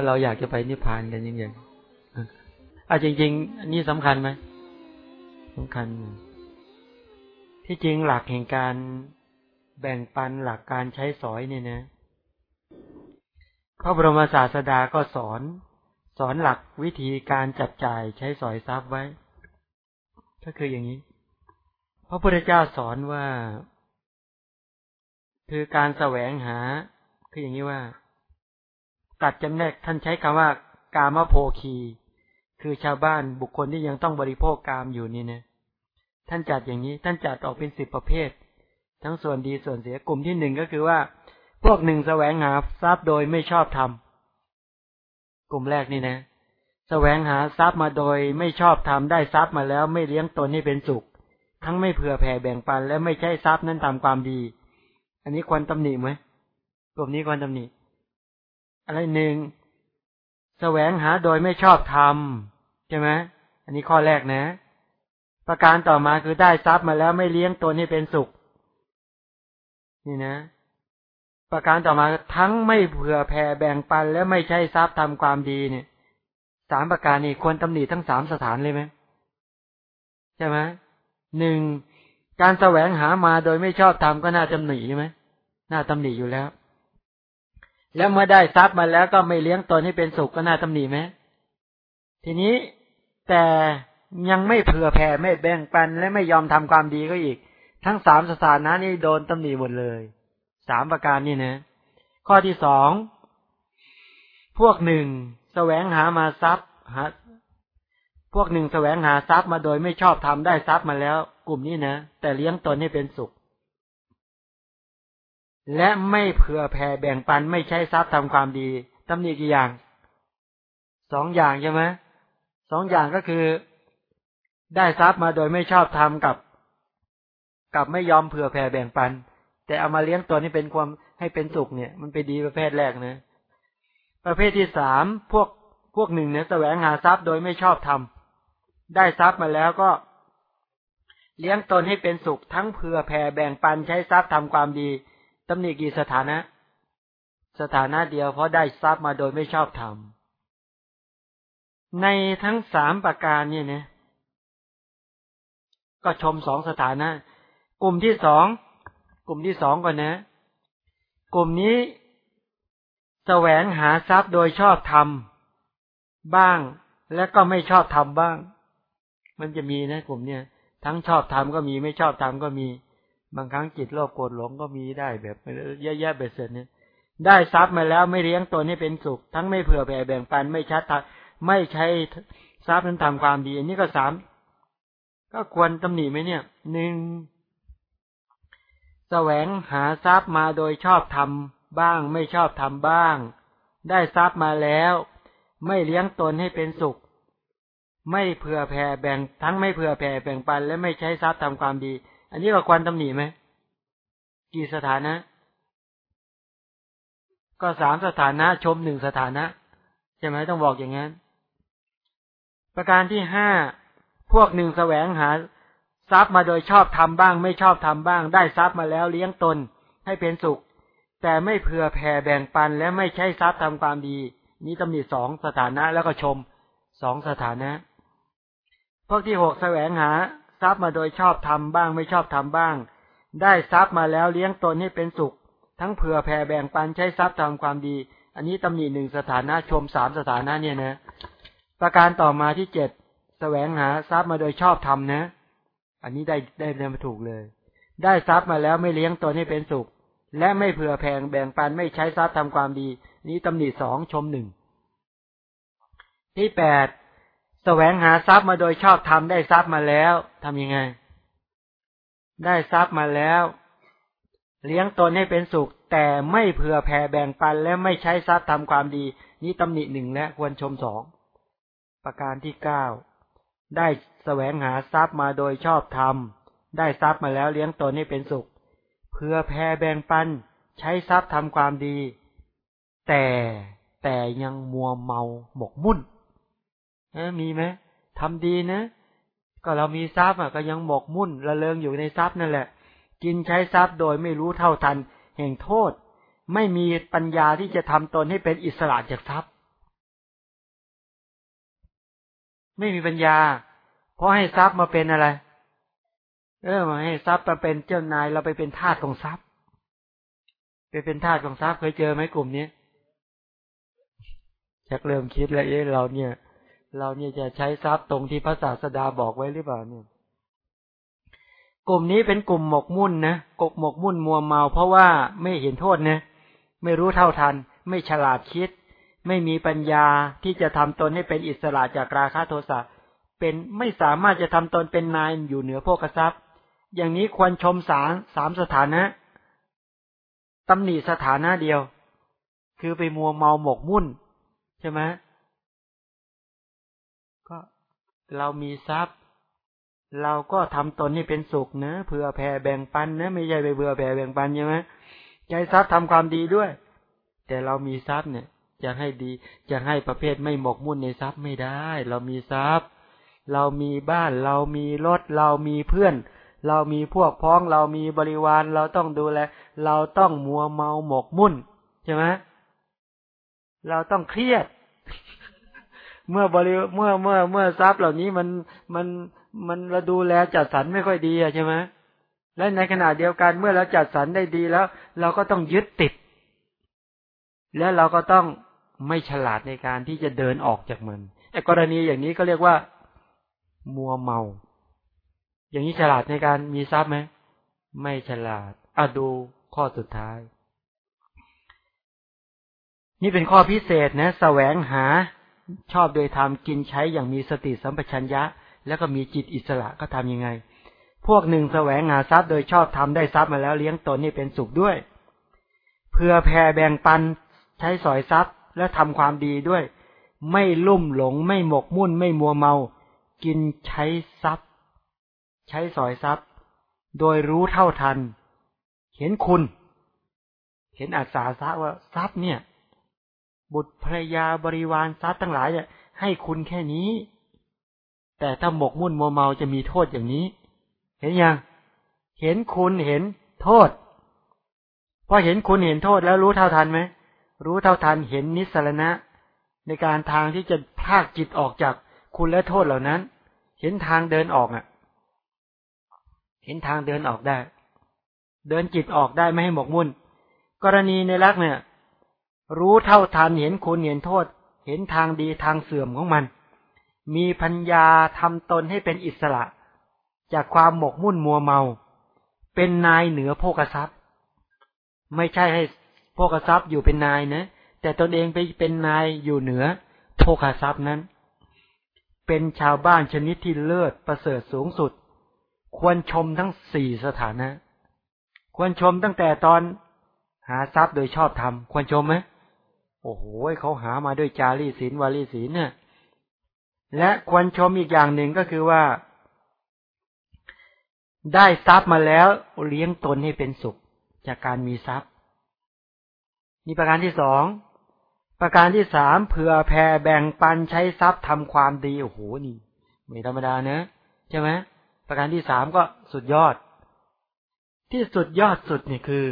ว่าเราอยากจะไปนิพพานกันยังไงอะจริง ๆ อันนี้สำคัญไหมสำคัญ ที่จริงหลักแห่งการแบ่งปันหลักการใช้สอยเนี่ยนะพระบรมศาสดาก็สอน สอนหลักวิธีการจัดจ่ายใช้สอยทรัพย์ไว้ ก็คืออย่างนี้ พระพุทธเจ้าสอนว่า คือการแสวงหา คืออย่างนี้ว่า ตัดจำแนกท่านใช้คำว่ากามโภคี คือชาวบ้านบุคคลที่ยังต้องบริโภคกามอยู่นี่นะท่านจัดอย่างนี้ ท่านจัดออกเป็นสิบประเภท ทั้งส่วนดีส่วนเสียกลุ่มที่หนึ่งก็คือว่า พวกหนึ่งแสวงหาทรัพย์โดยไม่ชอบทำกลุ่มแรกนี่นะแสวงหาทรัพย์มาโดยไม่ชอบทำได้ทรัพย์มาแล้วไม่เลี้ยงตนให้เป็นสุข ทั้งไม่เผื่อแผ่แบ่งปัน และไม่ใช่ทรัพย์นั้นทำความดี อันนี้ควรตำหนิไหมกลุ่มนี้ควรตำหนิ อะไรหนึ่งแสวงหาโดยไม่ชอบทำใช่ไหมอันนี้ข้อแรกนะ ประการต่อมาคือได้ทรัพย์มาแล้วไม่เลี้ยงตนให้เป็นสุข นี่นะ ประการต่อมาทั้งไม่เผื่อแผ่แบ่งปันและไม่ใช่ทรัพย์ทำความดีเนี่ยสามประการนี้ควรตำหนิทั้งสามสถานเลยไหมใช่ไหมหนึ่งการแสวงหามาโดยไม่ชอบทำก็น่าตำหนิใช่ไหมน่าตำหนิอยู่แล้ว แล้วเมื่อได้ทรัพย์มาแล้วก็ไม่เลี้ยงตนให้เป็นสุขก็น่าตำหนิไหมทีนี้แต่ยังไม่เผื่อแผ่ไม่แบ่งปันและไม่ยอมทำความดีก็อีก ทั้งสามสถานะนี้โดนตำหนิหมดเลยสามประการนี่นะ ข้อที่สองพวกหนึ่งแสวงหามาทรัพย์หาพวกหนึ่งแสวงหาทรัพย์มาโดยไม่ชอบทำได้ทรัพย์มาแล้ว กลุ่มนี้นะแต่เลี้ยงตนให้เป็นสุข และไม่เผื่อแผ่แบ่งปันไม่ใช้ทรัพย์ทำความดีตำหนิกี่อย่างสองอย่างใช่ไหมสองอย่างก็คือ ได้ทรัพย์มาโดยไม่ชอบทำกับ กับไม่ยอมเผื่อแผ่แบ่งปัน แต่เอามาเลี้ยงตัวนี้เป็นความให้เป็นสุขเนี่ย มันไปดีประเภทแรกนะประเภทที่สามพวกพวกหนึ่งเนี่ยแสวงหาทรัพย์โดยไม่ชอบทำได้ทรัพย์มาแล้วก็ เลี้ยงตนให้เป็นสุขทั้งเผื่อแผ่แบ่งปันใช้ทรัพย์ทำความดี ตำหนิกี่สถานะ สถานะเดียวเพราะได้ทรัพย์มาโดยไม่ชอบทำในทั้งสามประการเนี่ยนะก็ชมสองสถานะ กลุ่มที่สองกลุ่มที่สองก่อนนะ กลุ่มนี้แสวงหาทรัพย์โดยชอบทำบ้าง และก็ไม่ชอบทำบ้าง มันจะมีนะ กลุ่มเนี้ยทั้งชอบทำก็มีไม่ชอบทำก็มี บางครั้งจิตโลภโกรธหลงก็มีได้แบบเยอะแย่ๆเบ็ดเสร็จเนี่ยได้ทรัพย์มาแล้วไม่เลี้ยงตนให้เป็นสุข ทั้งไม่เผื่อแผ่แบ่งปันไม่ชัดไม่ใช้ทรัพย์นั้นทำความดีอันนี้ก็สามก็ควรตำหนิไหมเนี่ยหนึ่งแสวงหาทรัพย์มาโดยชอบทำบ้าง ไม่ชอบทำบ้าง ได้ทรัพย์มาแล้ว ไม่เลี้ยงตนให้เป็นสุข ไม่เผื่อแผ่แบ่งทั้งไม่เผื่อแผ่แบ่งปันและไม่ใช้ทรัพย์ทำความดี อันนี้ก็ควรตำหนิไหม กี่สถานะ ก็สามสถานะ ชมหนึ่งสถานะ ใช่ไหมต้องบอกอย่างนั้น ประการที่ห้าพวกหนึ่งแสวงหาทรัพย์มาโดยชอบทำบ้าง ไม่ชอบทำบ้าง ได้ทรัพย์มาแล้วเลี้ยงตนให้เป็นสุข แต่ไม่เผื่อแผ่แบ่งปันและไม่ใช่ทรัพย์ทำความดี นี้ตำหนิสองสถานะแล้วก็ชมสองสถานะ พวกที่หกแสวงหา ทรัพย์มาโดยชอบทำบ้างไม่ชอบทำบ้าง ได้ทรัพย์มาแล้วเลี้ยงตนให้เป็นสุข ทั้งเผื่อแผ่แบ่งปันใช้ทรัพย์ทำความดี อันนี้ตำหนิหนึ่งสถานะชมสามสถานะเนี่ยนะ ประการต่อมาที่เจ็ดแสวงหาทรัพย์มาโดยชอบทำนะ อันนี้ได้ได้เรียนมาถูกเลย ได้ทรัพย์มาแล้วไม่เลี้ยงตนให้เป็นสุข และไม่เผื่อแผ่แบ่งปันไม่ใช้ทรัพย์ทำความดี นี้ตำหนิสองชมหนึ่งที่แปด แสวงหาทรัพย์มาโดยชอบทำได้ทรัพย์มาแล้วทำยังไง ได้ทรัพย์มาแล้ว เลี้ยงตนให้เป็นสุข แต่ไม่เผื่อแผ่แบ่งปันและไม่ใช้ทรัพย์ทำความดี นี้ตำหนิหนึ่งและควรชมสองประการที่เก้าได้แสวงหาทรัพย์มาโดยชอบธรรม ได้ทรัพย์มาแล้วเลี้ยงตนให้เป็นสุข เพื่อแพ่แบ่งปัน ใช้ทรัพย์ทำความดี แต่แต่ยังมัวเมาหมกมุ่น มีไหมทำดีนะ ก็เรามีทรัพย์อะก็ยังหมกมุ่นระเริงอยู่ในทรัพย์นั่นแหละ กินใช้ทรัพย์โดยไม่รู้เท่าทัน แห่งโทษ ไม่มีปัญญาที่จะทำตนให้เป็นอิสระจากทรัพย์ ไม่มีปัญญา เพราะให้ทรัพย์มาเป็นอะไร เออมาให้ทรัพย์มาเป็นเจ้านายเราไปเป็นทาสของทรัพย์ไปเป็นทาสของทรัพย์เคยเจอไหมกลุ่มนี้ชักเริ่มคิดแล้วเอ๊ะเราเนี่ย เราเนี่ยจะใช้ทรัพย์ตรงที่พระศาสดาบอกไว้หรือเปล่าเนี่ย กลุ่มนี้เป็นกลุ่มหมกมุ่นนะกบหมกมุ่นมัวเมา เพราะว่าไม่เห็นโทษนะไม่รู้เท่าทัน ไม่ฉลาดคิด ไม่มีปัญญาที่จะทำตนให้เป็นอิสระจากราคะโทสะเป็นไม่สามารถจะทำตนเป็นนายอยู่เหนือพวกทรัพย์ อย่างนี้ควรชมสารสามสถานะตำหนิสถานะเดียว คือไปมัวเมาหมกมุ่นใช่ไหม เรามีทรัพย์ เราก็ทำตนให้เป็นสุขนะเผื่อแผ่แบ่งปันนะไม่ใช่ไปเบื่อแผ่แบ่งปันใช่ไหมใจทรัพย์ทำความดีด้วย แต่เรามีทรัพย์เนี่ยจะให้ดีจะให้ประเภทไม่หมกมุ่นในทรัพย์ไม่ได้ เรามีทรัพย์ เรามีบ้าน เรามีรถ เรามีเพื่อน เรามีพวกพ้อง เรามีบริวาร เราต้องดูแล เราต้องมัวเมาหมกมุ่นใช่ไหมเราต้องเครียด เมื่อบริเมื่อเมื่อเมื่อทรัพย์เหล่านี้มันมันมันเราดูแลจัดสรรไม่ค่อยดีอะใช่ไหมและในขณะเดียวกันเมื่อเราจัดสรรได้ดีแล้ว เราก็ต้องยึดติด และเราก็ต้องไม่ฉลาดในการที่จะเดินออกจากมันไอ้กรณีอย่างนี้ก็เรียกว่า มัวเมา อย่างนี้ฉลาดในการมีทรัพย์ไหมไม่ฉลาดอะดูข้อสุดท้าย นี่เป็นข้อพิเศษนะแสวงหา ชอบโดยธรรมกินใช้อย่างมีสติสัมปชัญญะ แล้วก็มีจิตอิสระก็ทํำยังไง พวกหนึ่งแสวงหาทรัพย์โดยชอบทำได้ทรัพย์มาแล้วเลี้ยงตนนี่เป็นสุขด้วย เพื่อแผ่แบ่งปันใช้สอยทรัพย์และทำความดีด้วย ไม่ลุ่มหลงไม่หมกมุ่นไม่มัวเมา กินใช้ทรัพย์ ใช้สอยทรัพย์ โดยรู้เท่าทัน เห็นคุณ เห็นอัศาทรัพย์ว่าทรัพย์เนี่ย บุตรภรยาบริวารทรัพย์ทั้งหลายเนี่ยให้คุณแค่นี้ แต่ถ้าหมกมุ่นมัวเมาจะมีโทษอย่างนี้ เห็นยัง เห็นคุณเห็นโทษพอเห็นคุณเห็นโทษแล้วรู้เท่าทันไหมรู้เท่าทันเห็นนิสรณะ ในการทางที่จะพากจิตออกจากคุณและโทษเหล่านั้น เห็นทางเดินออกอะ เห็นทางเดินออกได้ เดินจิตออกได้ไม่ให้หมกมุ่น กรณีในลักเนี่ย รู้เท่าทันเห็นคุณเห็นโทษ เห็นทางดีทางเสื่อมของมัน มีปัญญาทำตนให้เป็นอิสระ จากความหมกมุ่นมัวเมา เป็นนายเหนือโภกทรัพย์ ไม่ใช่ให้โภกทรัพย์อยู่เป็นนายนะแต่ตนเองไปเป็นนายอยู่เหนือโภกทรัพย์นั้น เป็นชาวบ้านชนิดที่เลิศประเสริฐสูงสุด ควรชมทั้งสี่สถานะ ควรชมตั้งแต่ตอนหาทรัพย์โดยชอบธรรมควรชมไหม โอ้โหเขาหามาด้วยจารีศีลวารีศีลเนี่ยและควรชมอีกอย่างหนึ่งก็คือว่า ได้ทรัพย์มาแล้วเลี้ยงตนให้เป็นสุขจากการมีทรัพย์ นี่ประการที่สองประการที่สามเผื่อแผ่แบ่งปันใช้ทรัพย์ทำความดีโอ้โหนี่ไม่ธรรมดาเนะใช่ไหมประการที่สามก็สุดยอด ที่สุดยอดสุดนี่คือ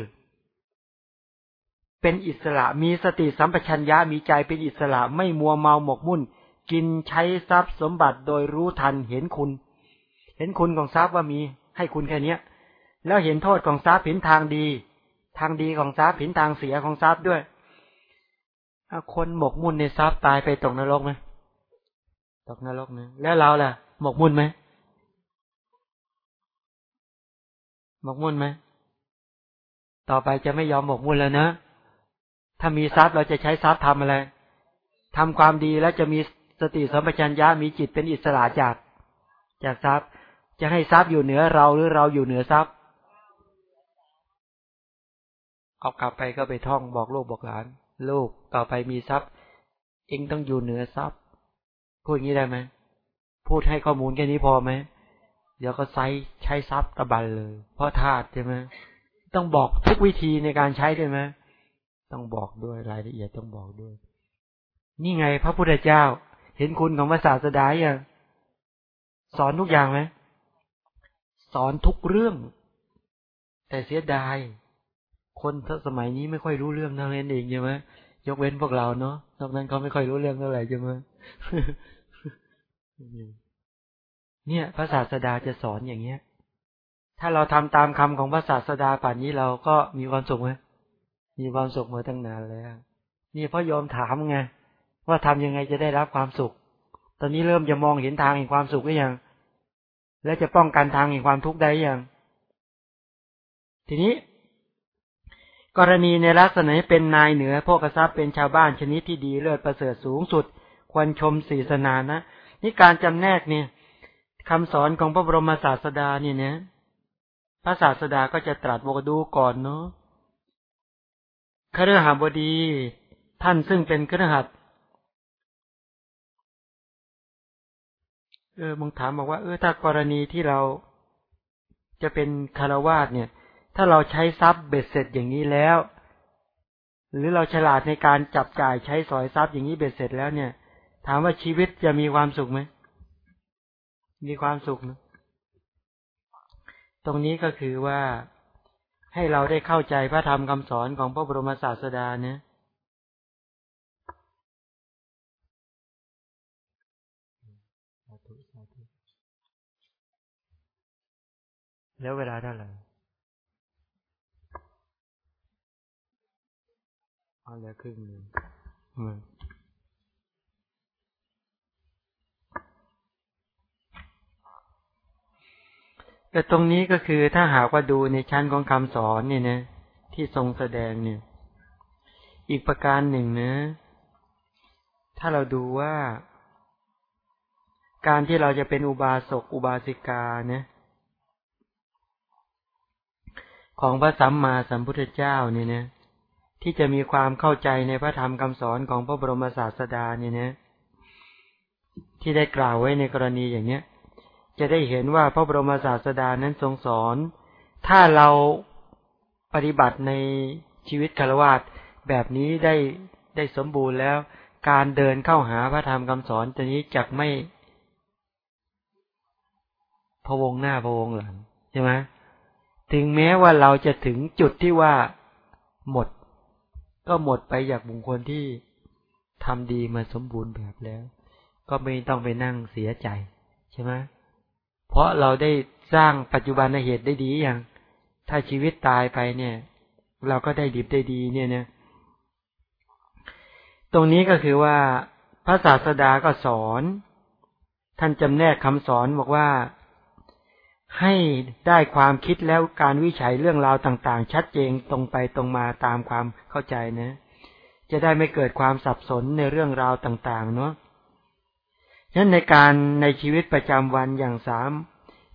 เป็นอิสระ มีสติสัมปชัญญะมีใจเป็นอิสระไม่มัวเมาหมกมุ่น กินใช้ทรัพย์สมบัติโดยรู้ทันเห็นคุณ เห็นคุณของทรัพย์ว่ามีให้คุณแค่เนี้ย แล้วเห็นโทษของทรัพย์เห็นทางดี ทางดีของทรัพย์เห็นทางเสียของทรัพย์ด้วยคนหมกมุ่นในทรัพย์ตายไปตกนรกไหมตกนรกนะแล้วเราล่ะ หมกมุ่นไหมหมกมุ่นไหมต่อไปจะไม่ยอมหมกมุ่นแล้วนะ ถ้ามีทรัพย์เราจะใช้ทรัพย์ทำอะไรทำความดีแล้วจะมีสติสัมปชัญญะมีจิตเป็นอิสระจาก จากทรัพย์ จะให้ทรัพย์อยู่เหนือเราหรือเราอยู่เหนือทรัพย์ เอากลับไปก็ไปท่องบอกลูกบอกหลาน ลูกต่อไปมีทรัพย์ เองต้องอยู่เหนือทรัพย์ พูดอย่างนี้ได้ไหมพูดให้ข้อมูลแค่นี้พอไหมเดี๋ยวก็ใช้ใช้ทรัพย์ตะบันเลย เพราะธาตุใช่ไหมต้องบอกทุกวิธีในการใช้ด้วยไหม ต้องบอกด้วยรายละเอียดต้องบอกด้วย นี่ไงพระพุทธเจ้า เห็นคุณของพระศาสดาอย่างสอนทุกอย่างไหมสอนทุกเรื่อง แต่เสียดายคนสมัยนี้ไม่ค่อยรู้เรื่องเท่านั้นเองใช่ไหมยกเว้นพวกเราเนาะนอกนั้นเขาไม่ค่อยรู้เรื่องเท่าไหร่ใช่ไหมเนี่ยพระศาสดาจะสอนอย่างเงี้ย ถ้าเราทำตามคำของพระศาสดาป่านนี้เราก็มีความสุขไหม มีความสุขมาตั้งนานแล้ว นี่พ่อยอมถามไงว่าทำยังไงจะได้รับความสุข ตอนนี้เริ่มจะมองเห็นทางแห่งความสุขหรือยัง และจะป้องกันทางแห่งความทุกข์ได้ยัง ทีนี้ กรณีในลักษณะเป็นนายเหนือพวกกระซับเป็นชาวบ้านชนิดที่ดีเลิศประเสริฐสูงสุด ควรชมศีสนานะ นี่การจำแนกเนี่ยคำสอนของพระบรมศาสดาเนี่ยนะพระศาสดาก็จะตรัสบอกดูก่อนเนาะ คฤหบดี ท่านซึ่งเป็นคฤหัสเออมึงถามบอกว่า เออ ถ้ากรณีที่เราจะเป็นคารวาสเนี่ย ถ้าเราใช้ทรัพย์เบ็ดเสร็จอย่างนี้แล้ว หรือเราฉลาดในการจับจ่ายใช้สอยทรัพย์อย่างนี้เบ็ดเสร็จแล้วเนี่ย ถามว่าชีวิตจะมีความสุขไหมมีความสุขนะตรงนี้ก็คือว่า ให้เราได้เข้าใจพระธรรมคำสอนของพระบรมศาสดาเนี่ยแล้วเวลาเท่าไหร่เอาแล้วครึ่งหนึ่ง แต่ตรงนี้ก็คือถ้าหากว่าดูในชั้นของคำสอนเนี่ยนะ ที่ทรงแสดงเนี่ย อีกประการหนึ่งนะ ถ้าเราดูว่า การที่เราจะเป็นอุบาสกอุบาสิกาเนี่ยของพระสัมมาสัมพุทธเจ้าเนี่ยนะที่จะมีความเข้าใจในพระธรรมคำสอนของพระบรมศาสดาเนี่ยนะที่ได้กล่าวไว้ในกรณีอย่างเนี้ย จะได้เห็นว่าพระบรมศาสดานั้นทรงสอน ถ้าเราปฏิบัติในชีวิตคารวะแบบนี้ได้ได้สมบูรณ์แล้ว การเดินเข้าหาพระธรรมคำสอนตัวนี้จักไม่พวงหน้าพวงหลังใช่ไหมถึงแม้ว่าเราจะถึงจุดที่ว่าหมด ก็หมดไปจากบุคคลที่ทำดีมาสมบูรณ์แบบแล้ว ก็ไม่ต้องไปนั่งเสียใจใช่ไหม เพราะเราได้สร้างปัจจุบันเหตุได้ดีอย่าง ถ้าชีวิตตายไปเนี่ย เราก็ได้ดีได้ดีเนี่ยเนี่ยตรงนี้ก็คือว่าพระศาสดาก็สอน ท่านจำแนกคำสอนบอกว่าให้ได้ความคิดแล้วการวิจัยเรื่องราวต่างๆ ชัดเจนตรงไปตรงมาตามความเข้าใจนะ จะได้ไม่เกิดความสับสนในเรื่องราวต่างๆ เนาะฉะ นั้นในการในชีวิตประจำวันอย่างสาม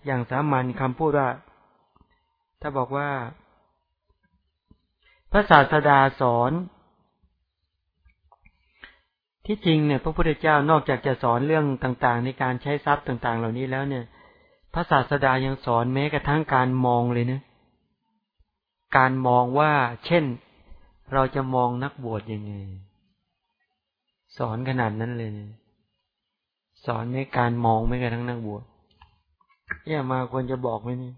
อย่างสามัญคำพูดว่า ถ้าบอกว่า พระศาสดาสอน ที่จริงเนี่ย พระพุทธเจ้านอกจากจะสอนเรื่องต่าง ๆ ในการใช้ทรัพย์ต่าง ๆ เหล่านี้แล้วเนี่ย พระศาสดายังสอนแม้กระทั่งการมองเลยนะการมองว่า เช่น เราจะมองนักบวชยังไง สอนขนาดนั้นเลยนะ สอนในการมองไม่กระทั่งนักบวชเนี่ยมาควรจะบอกไหมนี่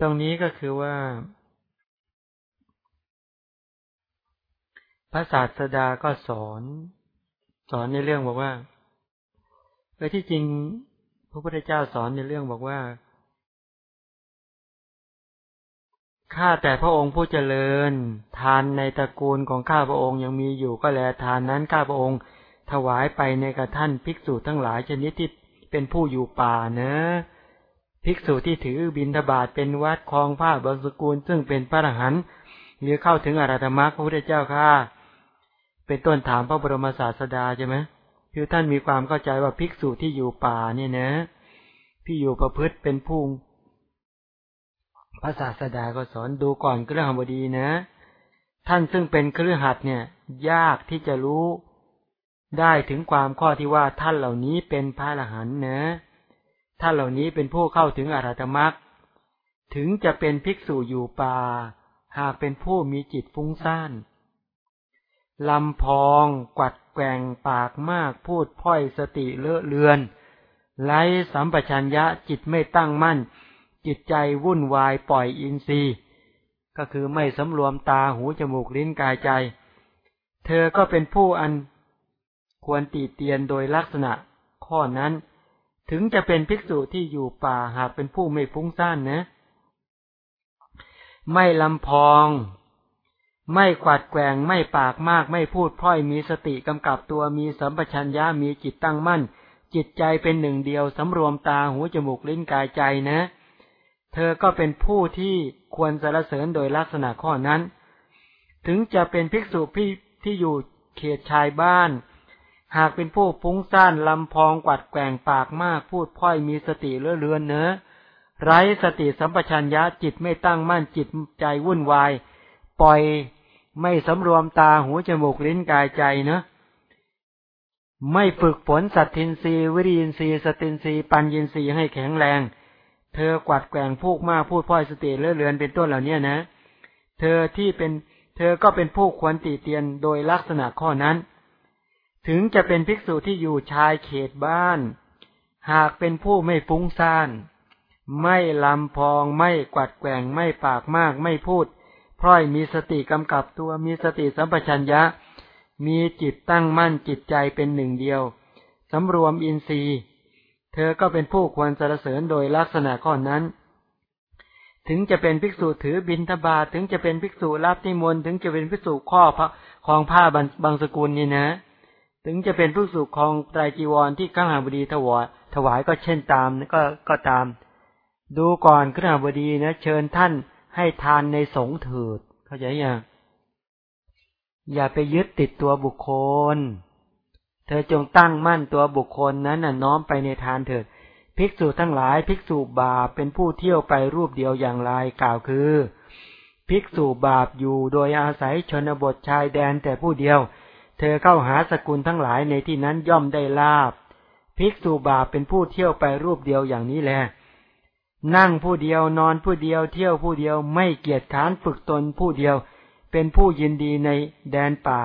ตรงนี้ก็คือว่า พระศาสดาก็สอน สอนในเรื่องบอกว่าเออที่จริงพระพุทธเจ้าสอนในเรื่องบอกว่า ข้าแต่พระองค์ผู้เจริญ ทานในตระกูลของข้าพระองค์ยังมีอยู่ก็แลทานนั้นข้าพระองค์ถวายไปในกระท่านภิกษุทั้งหลายชนิดที่เป็นผู้อยู่ป่าเนะภิกษุที่ถือบินทบาทเป็นวัดคลองผ้าบางสกุลซึ่งเป็นพระอรหันต์หรือเข้าถึงอรัตมรรคพระพุทธเจ้าข้าเป็นต้นถามพระบรมศาสดาใช่ไหมคือท่านมีความเข้าใจว่าภิกษุที่อยู่ป่าเนี่ยนะพี่อยู่ประพฤติเป็นผู้ พระศาสดาก็สอนดูก่อนเครื่องบดีนะ ท่านซึ่งเป็นเครือหัดเนี่ย ยากที่จะรู้ ได้ถึงความข้อที่ว่าท่านเหล่านี้เป็นพระอรหันต์นะ ท่านเหล่านี้เป็นผู้เข้าถึงอรัตมรรคถึงจะเป็นภิกษุอยู่ป่า หากเป็นผู้มีจิตฟุ้งซ่านลำพองกวัดแกงปากมากพูดพ้อยสติเลอะเลือนไร้สัมปชัญญะจิตไม่ตั้งมั่น จิตใจวุ่นวายปล่อยอินทรีย์ ก็คือไม่สำรวมตาหูจมูกลิ้นกายใจ เธอก็เป็นผู้อันควรตีเตียนโดยลักษณะข้อนั้น ถึงจะเป็นภิกษุที่อยู่ป่าหากเป็นผู้ไม่ฟุ้งซ่านนะ ไม่ลำพอง ไม่ขวัดแกว่งไม่ปากมาก ไม่พูดพร่อยมีสติกำกับตัวมีสัมปชัญญะมีจิตตั้งมั่นจิตใจเป็นหนึ่งเดียวสำรวมตาหูจมูกลิ้นกายใจนะ เธอก็เป็นผู้ที่ควรสรรเสริญโดยลักษณะข้อนั้น ถึงจะเป็นภิกษุที่ที่อยู่เขตชายบ้าน หากเป็นผู้ฟุ้งซ่านลำพองกวัดแกงปากมากพูดพ่อยมีสติเลื่อเลือนเนื้อไร้สติสัมปชัญญะจิตไม่ตั้งมั่นจิตใจวุ่นวาย ปล่อยไม่สำรวมตาหูจมูกลิ้นกายใจเนะไม่ฝึกฝนสัตทินรีวิริยินรีสตินรีปัญญินรีให้แข็งแรง เธอกวัดแกงพูกมากพูดพ่อยสติเลื่อเลือนเป็นต้นเหล่านี้นะ เธอที่เป็นเธอก็เป็นผู้ควรติเตียนโดยลักษณะข้อนั้น ถึงจะเป็นภิกษุที่อยู่ชายเขตบ้าน หากเป็นผู้ไม่ฟุ้งซ่าน ไม่ลำพองไม่กวัดแกงไม่ปากมากไม่พูดพร้อยมีสติกำกับตัวมีสติสัมปชัญญะ มีจิตตั้งมั่นจิตใจเป็นหนึ่งเดียวสำรวมอินทรีย์ เธอก็เป็นผู้ควรสรรเสริญโดยลักษณะข้อนั้น ถึงจะเป็นภิกษุถือบินทบาทถึงจะเป็นภิกษุรับนิมนต์ถึงจะเป็นภิกษุข้อพระของผ้าบางสกุลนี่นะ ถึงจะเป็นผู้สุขของไตรจีวรที่ข้าหาบดีถวายถวายก็เช่นตามก็ก็ตาม ดูก่อนข้าหาบดีนะ เชิญท่านให้ทานในสงฆ์เถิด เข้าใจยังอย่าไปยึดติดตัวบุคคล เธอจงตั้งมั่นตัวบุคคลนั้นน่ะน้อมไปในทานเถิด ภิกษุทั้งหลายภิกษุบาปเป็นผู้เที่ยวไปรูปเดียวอย่างไรกล่าวคือ ภิกษุบาปอยู่โดยอาศัยชนบทชายแดนแต่ผู้เดียว เธอเข้าหาสกุลทั้งหลายในที่นั้นย่อมได้ลาบ ภิกษุบาปเป็นผู้เที่ยวไปรูปเดียวอย่างนี้แหละนั่งผู้เดียวนอนผู้เดียวเที่ยวผู้เดียวไม่เกียจค้านฝึกตนผู้เดียว เป็นผู้ยินดีในแดนป่า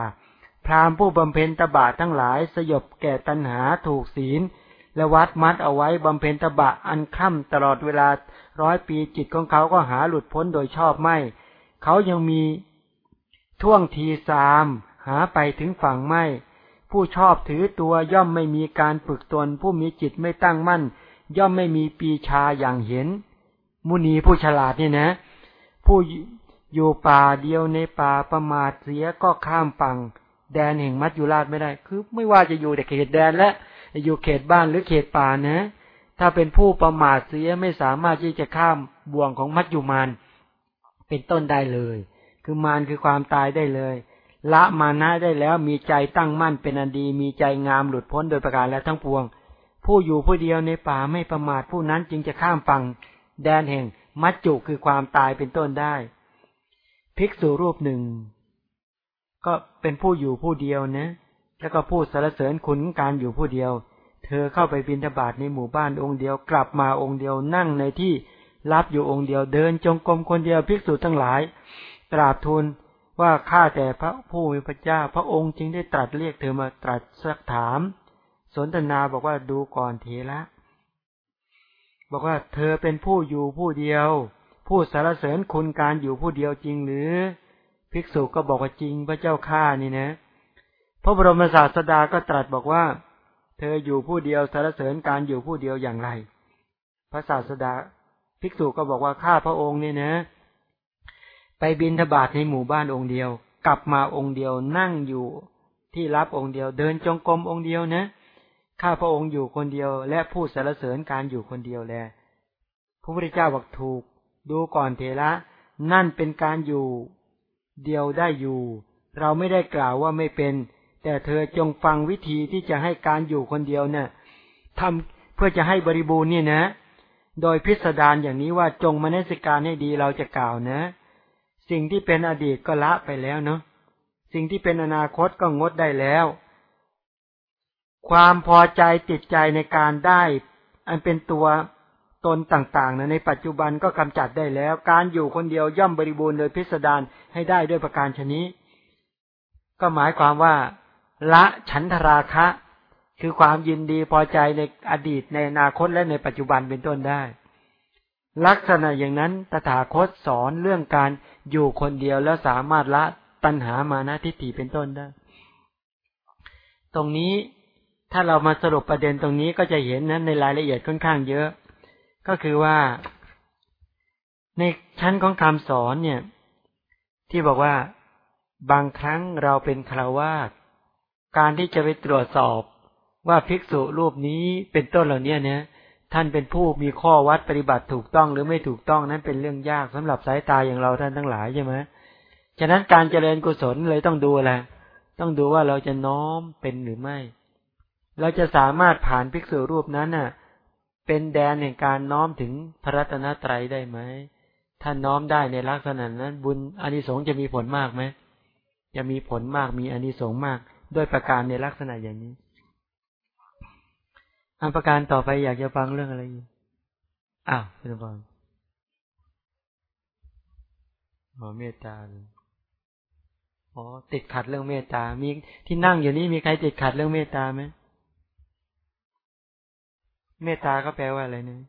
พรามผู้บำเพ็ญตบะทั้งหลายสยบแก่ตัณหาถูกศีล และวัดมัดเอาไว้บำเพ็ญตบะอันค่ำตลอดเวลาร้อยปีจิตของเขาก็หาหลุดพ้นโดยชอบไม่ เขายังมีท่วงทีสามหาไปถึงฝั่งไม่ ผู้ชอบถือตัวย่อมไม่มีการฝึกตน ผู้มีจิตไม่ตั้งมั่น ย่อมไม่มีปีชาอย่างเห็น มุนีผู้ฉลาดนี่นะ ผู้อยู่ป่าเดียวในป่าประมาทเสียก็ข้ามฝั่ง แดนแห่งมัจจุราชไม่ได้ คือไม่ว่าจะอยู่ในเขตแดนและอยู่เขตบ้านหรือเขตป่านะ ถ้าเป็นผู้ประมาทเสียไม่สามารถที่จะข้ามบ่วงของมัจจุมานเป็นต้นได้เลย คือมารคือความตายได้เลย ละมานะได้แล้วมีใจตั้งมั่นเป็นอันดี มีใจงามหลุดพ้นโดยประการและทั้งปวง ผู้อยู่ผู้เดียวในป่าไม่ประมาทผู้นั้นจึงจะข้ามฝั่งแดนแห่งมัจจุคือความตายเป็นต้นได้ ภิกษุรูปหนึ่ง ก็เป็นผู้อยู่ผู้เดียวนะ แล้วก็พูดสรรเสริญคุณการอยู่ผู้เดียว เธอเข้าไปบินทบาทในหมู่บ้านองค์เดียวกลับมาองค์เดียวนั่งในที่รับอยู่องค์เดียวเดินจงกรมคนเดียวภิกษุทั้งหลาย ตราบทูลว่าข้าแต่พระผู้มีพระเจ้า พระองค์จึงได้ตรัสเรียกเธอมาตรัสสักถาม สนทนาบอกว่าดูก่อนเทละบอกว่าเธอเป็นผู้อยู่ผู้เดียว ผู้สารเสริญคุณการอยู่ผู้เดียวจริงหรือ ภิกษุก็บอกว่าจริงพระเจ้าข้านี่นะ พระบรมศาสดาก็ตรัสบอกว่า เธออยู่ผู้เดียวสารเสริญการอยู่ผู้เดียวอย่างไร พระศาสดา ภิกษุก็บอกว่าข้าพระองค์นี่นะ ไปบินทบาทในหมู่บ้านองค์เดียว กลับมาองค์เดียวนั่งอยู่ที่รับองค์เดียวเดินจงกรมองค์เดียวนะข้าพระองค์อยู่คนเดียว และผู้สรรเสริญการอยู่คนเดียวแล พระพุทธเจ้าบอกถูก ดูก่อนเถระนั่นเป็นการอยู่ เดียวได้อยู่ เราไม่ได้กล่าวว่าไม่เป็น แต่เธอจงฟังวิธีที่จะให้การอยู่คนเดียวเนะ่ยทำเพื่อจะให้บริบูรณ์เนี่ยนะ โดยพิสดารอย่างนี้ว่าจงมนสิการให้ดีเราจะกล่าวนะ สิ่งที่เป็นอดีตก็ละไปแล้วเนาะสิ่งที่เป็นอนาคตก็งดได้แล้ว ความพอใจติดใจในการได้ อันเป็นตัว ตนต่างๆนะในปัจจุบันก็กำจัดได้แล้ว การอยู่คนเดียวย่อมบริบูรณ์โดยพิสดารให้ได้ด้วยประการชนี้ ก็หมายความว่า ละฉันทราคะ คือความยินดีพอใจในอดีตในอนาคตและในปัจจุบันเป็นต้นได้ ลักษณะอย่างนั้นตถาคตสอนเรื่องการอยู่คนเดียวแล้วสามารถละตัณหามานะทิฏฐิเป็นต้นได้ ตรงนี้ถ้าเรามาสรุปประเด็นตรงนี้ก็จะเห็นนั้นในรายละเอียดค่อนข้างเยอะ ก็คือว่า ในชั้นของคำสอนเนี่ย ที่บอกว่าบางครั้งเราเป็นคราวาสการที่จะไปตรวจสอบว่าภิกษุรูปนี้เป็นต้นเหล่านี้เนี่ยท่านเป็นผู้มีข้อวัดปฏิบัติถูกต้องหรือไม่ถูกต้องนั้นเป็นเรื่องยากสำหรับสายตาอย่างเราท่านทั้งหลายใช่ไหมฉะนั้นการเจริญกุศลเลยต้องดูอะไรต้องดูว่าเราจะน้อมเป็นหรือไม่ เราจะสามารถผ่านภิกษุรูปนั้นน่ะ เป็นแดนแห่งการน้อมถึงพระรัตนตรัยได้ไหมถ้าน้อมได้ในลักษณะนั้น บุญอานิสงส์จะมีผลมากไหมจะมีผลมากมีอานิสงส์มาก ด้วยประการในลักษณะอย่างนี้อันประการต่อไปอยากจะฟังเรื่องอะไรอ้าวเป็นฟังขอเมตตาอ๋อติดขัดเรื่องเมตตา มีที่นั่งอยู่นี้มีใครติดขัดเรื่องเมตตาไหม เมตตาก็แปลว่าอะไรเนี่ย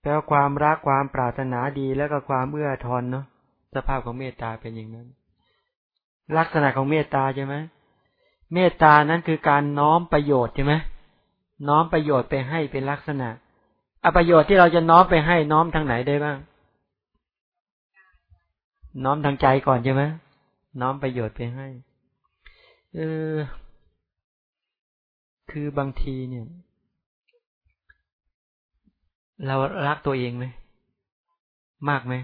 แปลว่าความรักความปรารถนาดีแล้วก็ความเอื้อทอนเนาะสภาพของเมตตาเป็นอย่างนั้น ลักษณะของเมตตาใช่ไหมเมตตานั้นคือการน้อมประโยชน์ใช่ไหมน้อมประโยชน์ไปให้เป็นลักษณะอประโยชน์ที่เราจะน้อมไปให้น้อมทางไหนได้บ้าง น้อมทางใจก่อนใช่ไหมน้อมประโยชน์ไปให้ เออ คือบางทีเนี่ย เรารักตัวเองไหมมากไหม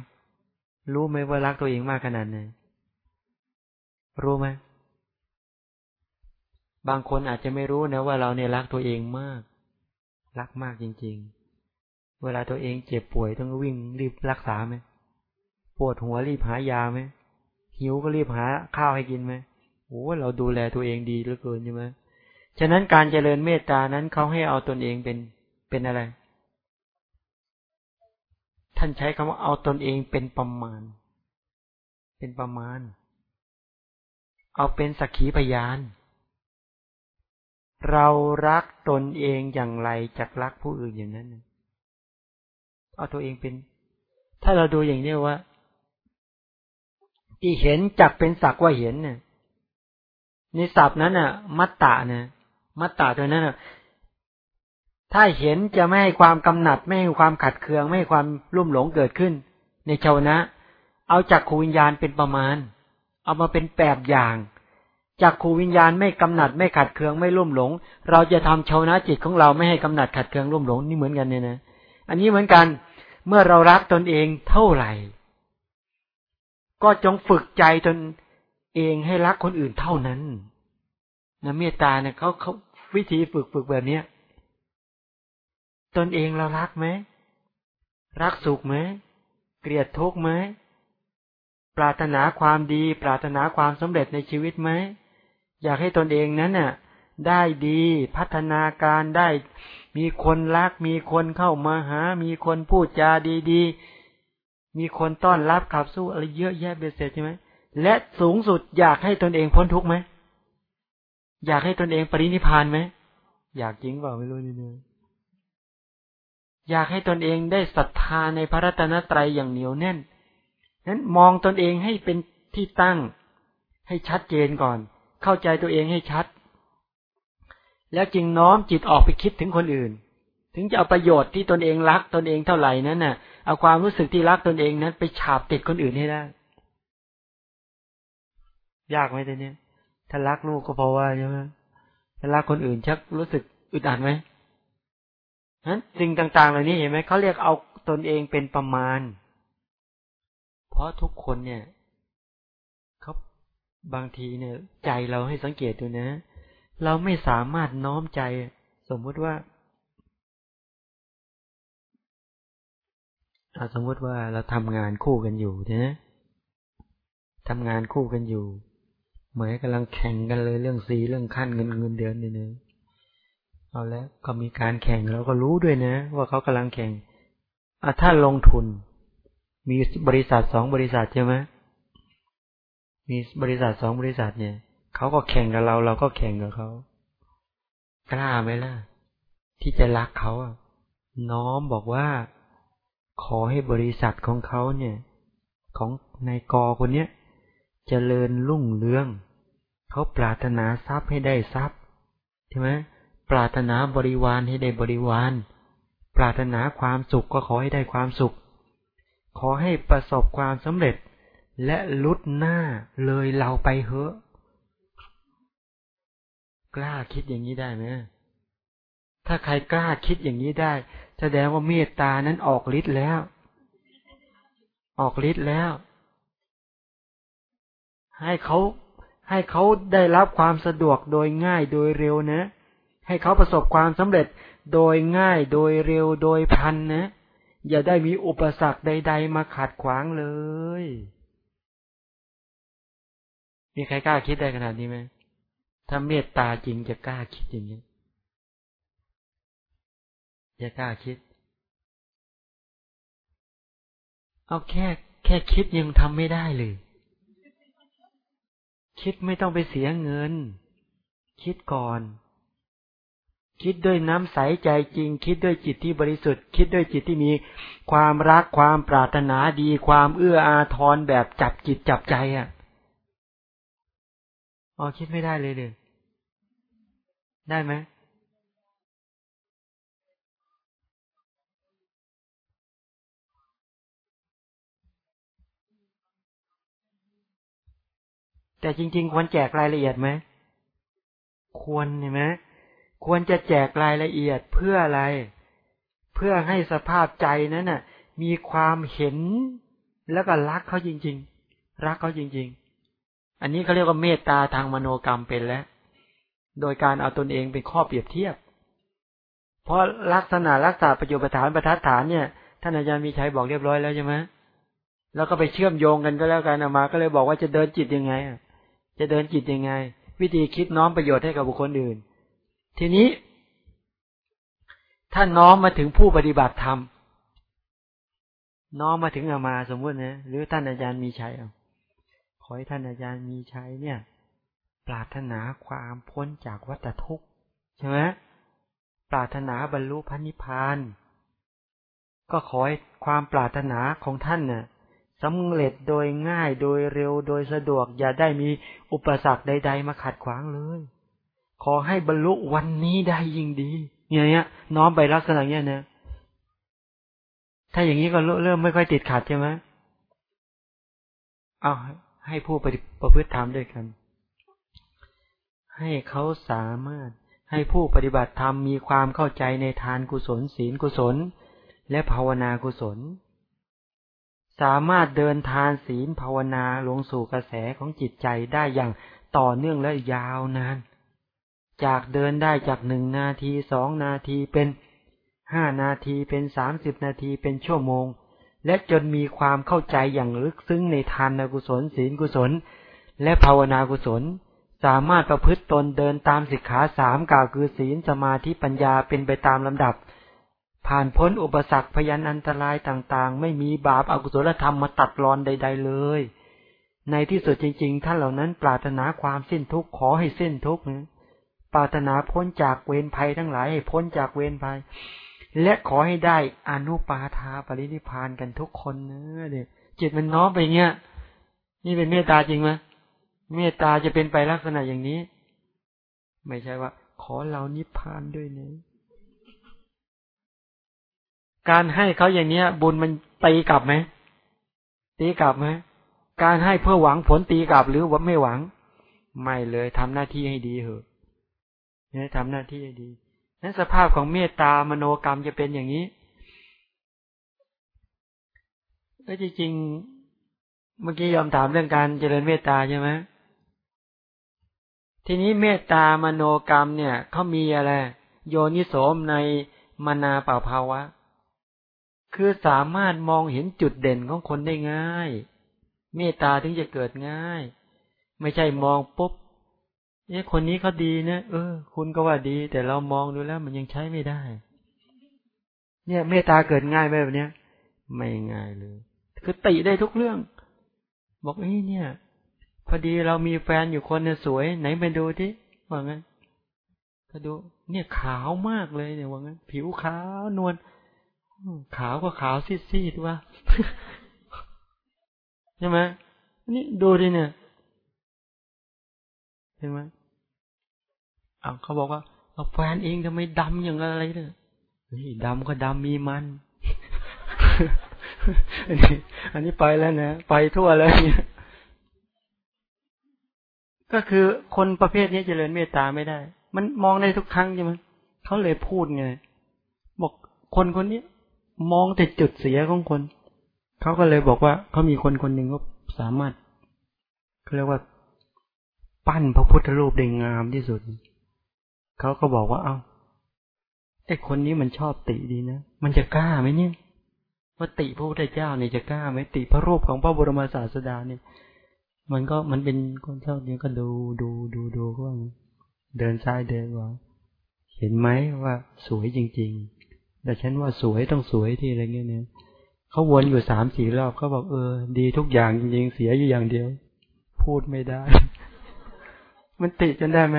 รู้ไหมว่ารักตัวเองมากขนาดไหนรู้ไหมบางคนอาจจะไม่รู้นะว่าเราเนี่ยรักตัวเองมาก รักมากจริง ๆ เวลาตัวเองเจ็บป่วยต้องวิ่งรีบรักษาไหมปวดหัวรีบหายาไหมหิวก็รีบหาข้าวให้กินไหมโอ้เราดูแลตัวเองดีเหลือเกินใช่ไหม ฉะนั้นการเจริญเมตตานั้นเขาให้เอาตนเองเป็นเป็นอะไร ท่านใช้คำว่าเอาตนเองเป็นประมาณ เป็นประมาณ เอาเป็นสักขีพยาน เรารักตนเองอย่างไรจากรักผู้อื่นอย่างนั้น เอาตัวเองเป็น ถ้าเราดูอย่างนี้ว่าที่เห็นจักเป็นสักว่าเห็นเนี่ยในศัพท์นั้นน่ะ มัตตาเนี่ย มัตตาตัวนั้นถ้าเห็นจะไม่ให้ความกำหนัด ไม่ให้ความขัดเคือง ไม่ให้ความรุ่มหลงเกิดขึ้น ในชาวนะ เอาจากขูวิญญาณเป็นประมาณ เอามาเป็นแบบอย่างจากขูวิญญาณไม่กำหนัดไม่ขัดเคืองไม่รุ่มหลง เราจะทำชาวนะจิตของเราไม่ให้กำหนัดขัดเคืองรุ่มหลงนี่เหมือนกันเนี่ยนะอันนี้เหมือนกันเมื่อเรารักตนเองเท่าไหร่ ก็จงฝึกใจตนเองให้รักคนอื่นเท่านั้นนะเมตตาเนี่ยเขาเขา วิธีฝึกฝึกแบบเนี้ยตนเองเรารักไหม รักสุขไหม เกลียดทุกข์ไหม ปรารถนาความดี ปรารถนาความสำเร็จในชีวิตไหม อยากให้ตนเองนั้นน่ะ ได้ดีพัฒนาการได้ มีคนรัก มีคนเข้ามาหา มีคนพูดจาดีๆ มีคนต้อนรับขับสู้อะไรเยอะแยะเบสเสร็จใช่ไหมและสูงสุดอยากให้ตนเองพ้นทุกข์ไหม อยากให้ตนเองปรินิพานไหมอยากจริงเปล่าไม่รู้นี่เนอยากให้ตนเองได้ศรัทธาในพระรัตนตรัยอย่างเหนียวแน่นนั้นมองตนเองให้เป็นที่ตั้ง ให้ชัดเจนก่อน เข้าใจตัวเองให้ชัด แล้วจึงน้อมจิตออกไปคิดถึงคนอื่น ถึงจะเอาประโยชน์ที่ตนเองรักตนเองเท่าไหร่นั้นน่ะ เอาความรู้สึกที่รักตนเองนั้น ไปฉาบติดคนอื่นให้ได้ ยากไหมตัวเนี้ย ถ้ารักลูกก็เพราะว่าใช่ไหมถ้ารักคนอื่นชักรู้สึกอึดอัดไหมนั้นสิ่งต่างๆเหล่านี้เห็นไหมเขาเรียกเอาตนเองเป็นประมาณ เพราะทุกคนเนี่ยเขาบางทีเนี่ย ใจเราให้สังเกตดูนะ เราไม่สามารถน้อมใจสมมุติว่าสมมติว่าเราทำงานคู่กันอยู่นะทำงานคู่กันอยู่ เหมือนกำลังแข่งกันเลยเรื่องสีเรื่องขั้นเงินเงินเดือนนี่นะเอาแล้วก็มีการแข่งเราก็รู้ด้วยนะ ว่าเขากำลังแข่งถ้าลงทุน มีบริษัทสองบริษัทใช่ไหมมีบริษัทสองบริษัทเนี่ยเขาก็แข่งกับเรา เราก็แข่งกับเขากล้าไหมล่ะ ที่จะรักเขาอะน้อมบอกว่า ขอให้บริษัทของเขาเนี่ย ของนายกอคนเนี้ย เจริญรุ่งเรือง เขาปรารถนาทรัพย์ให้ได้ทรัพย์ใช่ไหมปรารถนาบริวารให้ได้บริวาร ปรารถนาความสุขก็ขอให้ได้ความสุข ขอให้ประสบความสำเร็จ และลุดหน้าเลยเราไปเหอะ กล้าคิดอย่างนี้ได้ไหมถ้าใครกล้าคิดอย่างนี้ได้ แสดงว่าเมตตานั้นออกฤทธิ์แล้ว ออกฤทธิ์แล้ว ให้เขาให้เขาได้รับความสะดวกโดยง่ายโดยเร็วนะ ให้เขาประสบความสำเร็จโดยง่ายโดยเร็วโดยพันนะ อย่าได้มีอุปสรรคใด ๆ มาขัดขวางเลย มีใครกล้าคิดได้ขนาดนี้ไหมถ้าเมตตาจริงจะกล้าคิดอย่างนี้จะกล้าคิด เอาแค่แค่คิดยังทำไม่ได้เลย คิดไม่ต้องไปเสียเงิน คิดก่อน คิดด้วยน้ำใสใจจริง คิดด้วยจิตที่บริสุทธิ์ คิดด้วยจิตที่มีความรักความปรารถนาดี ความเอื้ออาทรแบบจับจิตจับใจอะอ๋อคิดไม่ได้เลยเลยได้ไหม แต่จริง ๆ ควรแจกรายละเอียดไหม ควรเห็นไหมควรจะแจกรายละเอียดเพื่ออะไร เพื่อให้สภาพใจนั้นน่ะ มีความเห็นแล้วก็รักเขาจริง ๆ รักเขาจริง ๆ อันนี้เขาเรียกว่าเมตตาทางมโนกรรมเป็นแล้ว โดยการเอาตนเองเป็นข้อเปรียบเทียบ เพราะลักษณะรักษาประโยชน์ประฐานประทัดฐานเนี่ยท่านอาจารย์มีชัยบอกเรียบร้อยแล้วใช่ไหมแล้วก็ไปเชื่อมโยงกันก็แล้วกันอมา ก็เลยบอกว่าจะเดินจิตยังไงอะ จะเดินจิตยังไง วิธีคิดน้อมประโยชน์ให้กับบุคคลอื่น ทีนี้ถ้านน้อมมาถึงผู้ปฏิบัติธรรมน้อมมาถึงอามาสมมตินะหรือท่านอาจารย์มีชัยขอให้ท่านอาจารย์มีชัยเนี่ย ปรารถนาความพ้นจากวัฏทุกข์ใช่ไหมปรารถนาบรรลุพระนิพพานก็ขอให้ความปรารถนาของท่านเนี่ย สำเร็จโดยง่ายโดยเร็วโดยสะดวก อย่าได้มีอุปสรรคใด ๆ มาขัดขวางเลย ขอให้บรรลุวันนี้ได้ยิ่งดีอย่างเงี้ย น้อมไปลักษณะเนี้ยนะถ้าอย่างนี้ก็เริ่มไม่ค่อยติดขัดใช่ไหมเอาให้ผู้ปฏิประพฤติธรรมด้วยกัน ให้เขาสามารถให้ผู้ปฏิบัติธรรมมีความเข้าใจในทานกุศลศีลกุศล และภาวนากุศล สามารถเดินทานศีลภาวนาลงสู่กระแสของจิตใจได้อย่างต่อเนื่องและยาวนาน จากเดินได้จากหนึ่งนาทีสองนาทีเป็นห้านาทีเป็นสามสิบนาทีเป็นชั่วโมง และจนมีความเข้าใจอย่างลึกซึ้งในทานกุศลศีลกุศล และภาวนากุศล สามารถประพฤติตนเดินตามสิกขาสามกล่าวคือศีลสมาธิปัญญาเป็นไปตามลำดับ ผ่านพ้นอุปสรรคพยันอันตรายต่างๆ ไม่มีบาปอากุศลธรรมมาตัดรอนใด ๆ เลย ในที่สุดจริง ๆ ท่านเหล่านั้นปรารถนาความสิ้นทุกข์ขอให้สิ้นทุกข์นะปรารถนาพ้นจากเวรภัยทั้งหลายให้พ้นจากเวรภัย และขอให้ได้อนุปาทาปรินิพานกันทุกคนนะเนี่ยจิตมันน้อมไปเงี้ย นี่เป็นเมตตาจริงไหมเมตตาจะเป็นไปลักษณะอย่างนี้ ไม่ใช่ว่า ขอเรานิพพานด้วยเนะ การให้เขาอย่างเนี้ย บุญมันตีกลับไหมตีกลับไหมการให้เพื่อหวังผลตีกลับหรือว่าไม่หวัง ไม่เลยทำหน้าที่ให้ดีเหอะเนี่ยทำหน้าที่ให้ดีนั้นสภาพของเมตตามโนกรรมจะเป็นอย่างนี้แล้วจริงๆเมื่อกี้ยอมถามเรื่องการเจริญเมตตาใช่ไหมทีนี้เมตตามโนกรรมเนี่ยเขามีอะไร โยนิโสมในมนาเป่าภาวะ คือสามารถมองเห็นจุดเด่นของคนได้ง่าย เมตตาถึงจะเกิดง่าย ไม่ใช่มองปุ๊บเนี่ยคนนี้เขาดีนะเออ คุณก็ว่าดี แต่เรามองดูแล้วมันยังใช้ไม่ได้ เนี่ยเมตตาเกิดง่ายไหมแบบเนี้ย ไม่ง่ายเลย คือติได้ทุกเรื่อง บอกเอ้เนี่ยพอดีเรามีแฟนอยู่คนเนี่ยสวย ไหนไปดูที่ว่างั้นก็ดู เนี่ยขาวมากเลยเนี่ยว่างั้น ผิวขาวนวล ขาวก็ขาวซีดๆว่าใช่ไหมนี่ดูดิเนี่ยเห็นไหมเอาเขาบอกว่าเอาแฟนเองทำไมดำอย่างอะไรเนี่ยนี่ดำก็ดำมีมันอันนี้อันนี้ไปแล้วนะไปทั่วแล้วเนี่ยก็คือคนประเภทนี้เจริญเมตตาไม่ได้ มันมองได้ทุกครั้งใช่ไหมเขาเลยพูดไงบอกคนคนนี้ มองแต่จุดเสียของคน เขาก็เลยบอกว่าเขามีคนคนหนึ่งก็สามารถเขาเรียกว่าปั้นพระพุทธรูปได้งามที่สุด เขาก็บอกว่าเอา้าไอ้คนนี้มันชอบติดีนะ มันจะกล้าไหมเนี่ยว่าติพระพุทธเจ้าเนี่ยจะกล้าไหมติพระรูปของพระบรมศาสดาเนี่ย มันก็มันเป็นคนเท่านี้ก็ดูดูดูดูก็ว่าเดินซ้ายเดินขวาเห็นไหมว่าสวยจริง ๆ แต่ฉันว่าสวยต้องสวยที่อะไรเงี้ยเนี่ยเขาวนอยู่สามสี่รอบเขาบอกเออ ดีทุกอย่างจริงๆเสียอยู่อย่างเดียว พูดไม่ได้ มันติจนได้ไหม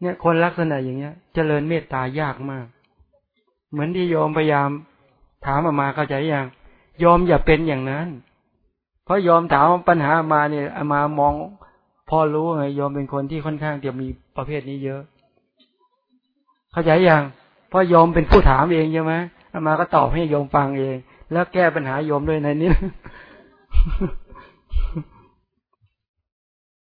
เนี่ยคนลักษณะอย่างเงี้ย เจริญเมตตายากมาก เหมือนที่โยมพยายาม ถามออกมาเข้าใจยังยอมอย่าเป็นอย่างนั้น เพราะยอมถามปัญหามาเนี่ยมามอง พอรู้ไงยอมเป็นคนที่ค่อนข้างจะมีประเภทนี้เยอะ เข้าใจยัง พราะโยมเป็นผู้ถามเองใช่ไหมมาก็ตอบให้โยมฟังเอง แล้วแก้ปัญหาโยมด้วยในนี้